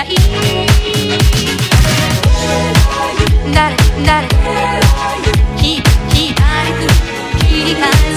ない。誰誰ひいく